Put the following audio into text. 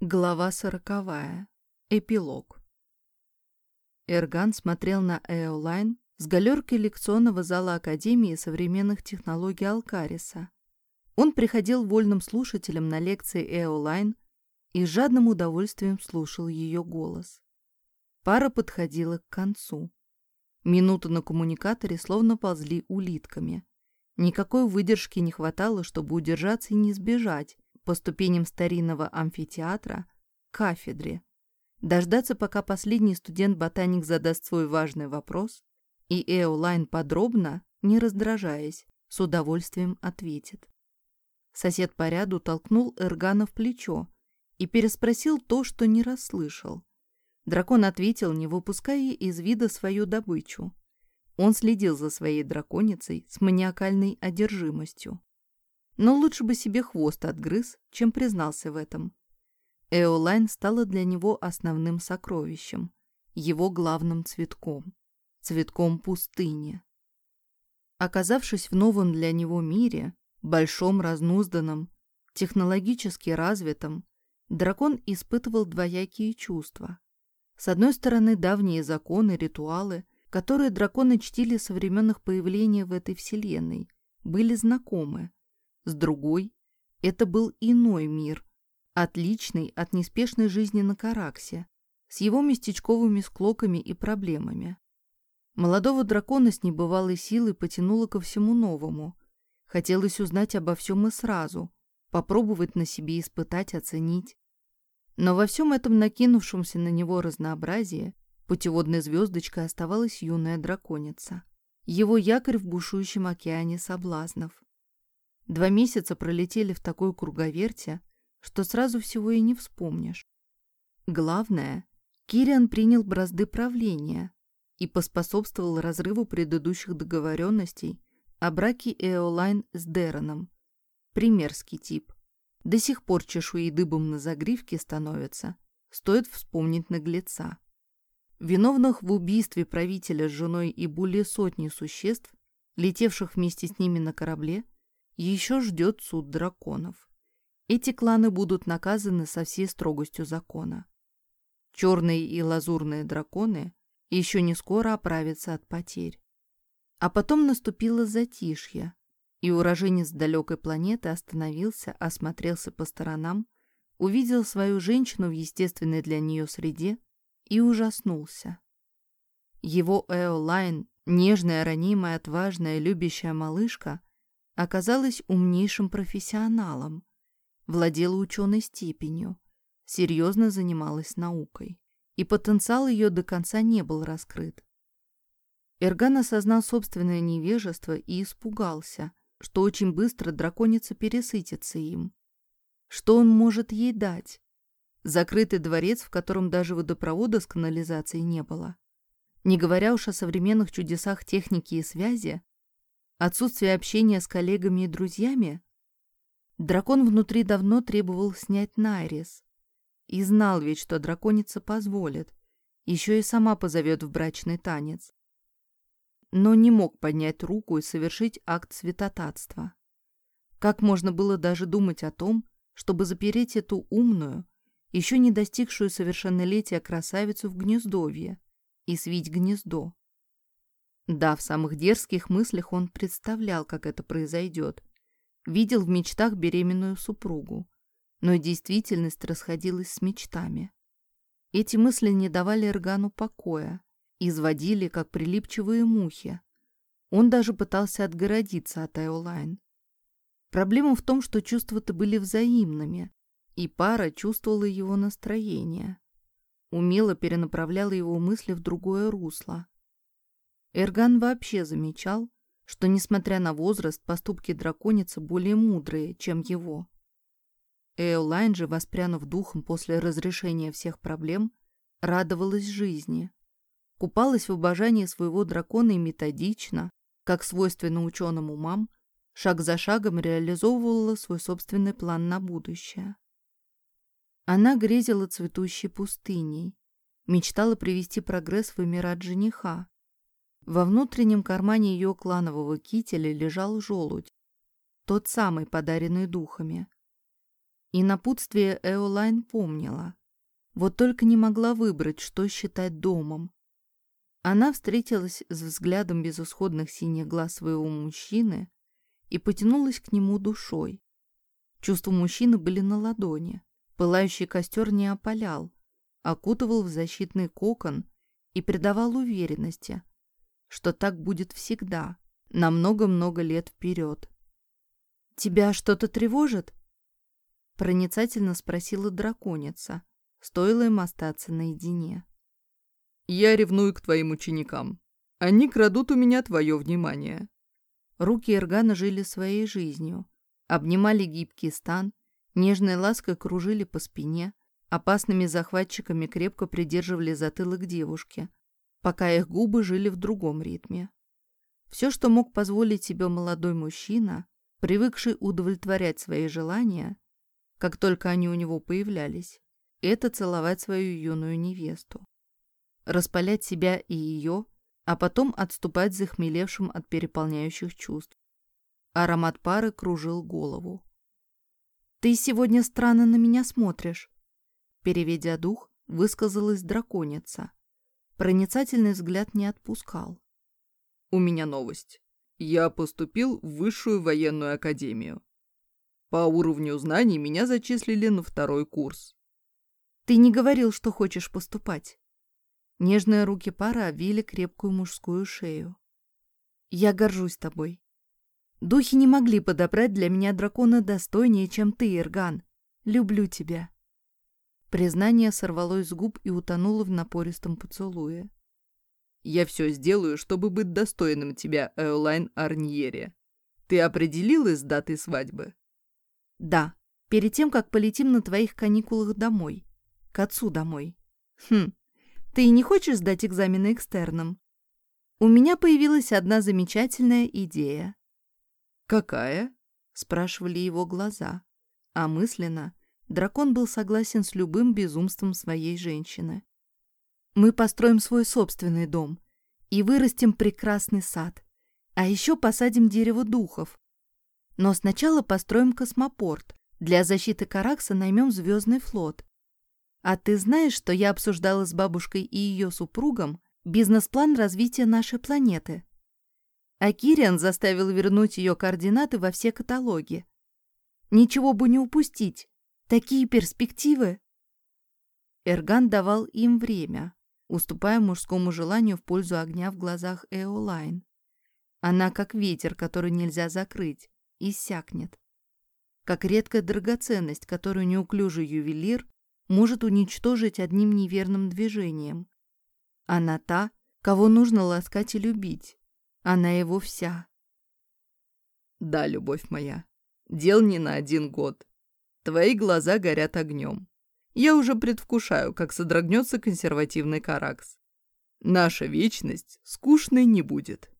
Глава сороковая. Эпилог. Эрган смотрел на Эолайн с галерки лекционного зала Академии современных технологий Алкариса. Он приходил вольным слушателем на лекции Эолайн и с жадным удовольствием слушал ее голос. Пара подходила к концу. Минуты на коммуникаторе словно ползли улитками. Никакой выдержки не хватало, чтобы удержаться и не сбежать, по ступеням старинного амфитеатра к кафедре, дождаться, пока последний студент-ботаник задаст свой важный вопрос, и Эолайн подробно, не раздражаясь, с удовольствием ответит. Сосед по ряду толкнул Эргана в плечо и переспросил то, что не расслышал. Дракон ответил, не выпуская из вида свою добычу. Он следил за своей драконицей с маниакальной одержимостью но лучше бы себе хвост отгрыз, чем признался в этом. Эолайн стала для него основным сокровищем, его главным цветком, цветком пустыни. Оказавшись в новом для него мире, большом, разнузданном, технологически развитом, дракон испытывал двоякие чувства. С одной стороны, давние законы, ритуалы, которые драконы чтили со времен их появления в этой вселенной, были знакомы, с другой, это был иной мир, отличный от неспешной жизни на Караксе, с его местечковыми склоками и проблемами. Молодого дракона с небывалой силой потянуло ко всему новому. Хотелось узнать обо всем и сразу, попробовать на себе испытать, оценить. Но во всем этом накинувшемся на него разнообразии путеводной звездочкой оставалась юная драконица. Его якорь в бушующем океане соблазнов. Два месяца пролетели в такой круговерте, что сразу всего и не вспомнишь. Главное, Кириан принял бразды правления и поспособствовал разрыву предыдущих договоренностей о браке Эолайн с Дероном. Примерский тип. До сих пор чешуи дыбом на загривке становятся. Стоит вспомнить наглеца. Виновных в убийстве правителя с женой и более сотни существ, летевших вместе с ними на корабле, еще ждет суд драконов. Эти кланы будут наказаны со всей строгостью закона. Черные и лазурные драконы еще не скоро оправятся от потерь. А потом наступило затишье, и уроженец далекой планеты остановился, осмотрелся по сторонам, увидел свою женщину в естественной для нее среде и ужаснулся. Его Эолайн, нежная, ранимая, отважная, любящая малышка, оказалась умнейшим профессионалом, владела ученой степенью, серьезно занималась наукой, и потенциал ее до конца не был раскрыт. Эрган осознал собственное невежество и испугался, что очень быстро драконица пересытится им. Что он может ей дать? Закрытый дворец, в котором даже водопровода с канализацией не было. Не говоря уж о современных чудесах техники и связи, Отсутствие общения с коллегами и друзьями? Дракон внутри давно требовал снять Найрис. И знал ведь, что драконица позволит. Еще и сама позовет в брачный танец. Но не мог поднять руку и совершить акт святотатства. Как можно было даже думать о том, чтобы запереть эту умную, еще не достигшую совершеннолетия красавицу в гнездовье и свить гнездо? Да, в самых дерзких мыслях он представлял, как это произойдет. Видел в мечтах беременную супругу. Но действительность расходилась с мечтами. Эти мысли не давали Эргану покоя, изводили, как прилипчивые мухи. Он даже пытался отгородиться от Эолайн. Проблема в том, что чувства-то были взаимными, и пара чувствовала его настроение. Умело перенаправляла его мысли в другое русло. Эрган вообще замечал, что, несмотря на возраст, поступки драконицы более мудрые, чем его. Эолайн же, воспрянув духом после разрешения всех проблем, радовалась жизни. Купалась в обожании своего дракона и методично, как свойственно ученым умам, шаг за шагом реализовывала свой собственный план на будущее. Она грезила цветущей пустыней, мечтала привести прогресс в Эмират жениха, во внутреннем кармане ее кланового кителя лежал желудь, тот самый, подаренный духами. И напутствие Эолайн помнила. Вот только не могла выбрать, что считать домом. Она встретилась с взглядом безысходных синих глаз своего мужчины и потянулась к нему душой. Чувства мужчины были на ладони. Пылающий костер не опалял, окутывал в защитный кокон и придавал уверенности, что так будет всегда, на много-много лет вперед. «Тебя что-то тревожит?» Проницательно спросила драконица, стоило им остаться наедине. «Я ревную к твоим ученикам. Они крадут у меня твое внимание». Руки Эргана жили своей жизнью, обнимали гибкий стан, нежной лаской кружили по спине, опасными захватчиками крепко придерживали затылок девушки, пока их губы жили в другом ритме. Все, что мог позволить себе молодой мужчина, привыкший удовлетворять свои желания, как только они у него появлялись, это целовать свою юную невесту. Распалять себя и ее, а потом отступать захмелевшим от переполняющих чувств. Аромат пары кружил голову. «Ты сегодня странно на меня смотришь», переведя дух, высказалась драконица. Проницательный взгляд не отпускал. «У меня новость. Я поступил в высшую военную академию. По уровню знаний меня зачислили на второй курс. Ты не говорил, что хочешь поступать. Нежные руки пара обвили крепкую мужскую шею. Я горжусь тобой. Духи не могли подобрать для меня дракона достойнее, чем ты, Ирган. Люблю тебя. Признание сорвалось с губ и утонуло в напористом поцелуе. «Я все сделаю, чтобы быть достойным тебя, Эолайн Арньере. Ты определилась с датой свадьбы?» Да, перед тем, как полетим на твоих каникулах домой. К отцу домой. Хм, ты не хочешь сдать экзамены экстерном? У меня появилась одна замечательная идея. «Какая?» — спрашивали его глаза. А мысленно дракон был согласен с любым безумством своей женщины. «Мы построим свой собственный дом и вырастим прекрасный сад, а еще посадим дерево духов, но сначала построим космопорт. Для защиты Каракса наймем звездный флот. А ты знаешь, что я обсуждала с бабушкой и ее супругом бизнес-план развития нашей планеты? А Кириан заставил вернуть ее координаты во все каталоги. Ничего бы не упустить. Такие перспективы. Эрган давал им время, уступая мужскому желанию в пользу огня в глазах Эолайн. Она как ветер, который нельзя закрыть иссякнет. Как редкая драгоценность, которую неуклюжий ювелир может уничтожить одним неверным движением. Она та, кого нужно ласкать и любить. Она его вся. Да, любовь моя, дел не на один год. Твои глаза горят огнем. Я уже предвкушаю, как содрогнется консервативный каракс. Наша вечность скучной не будет.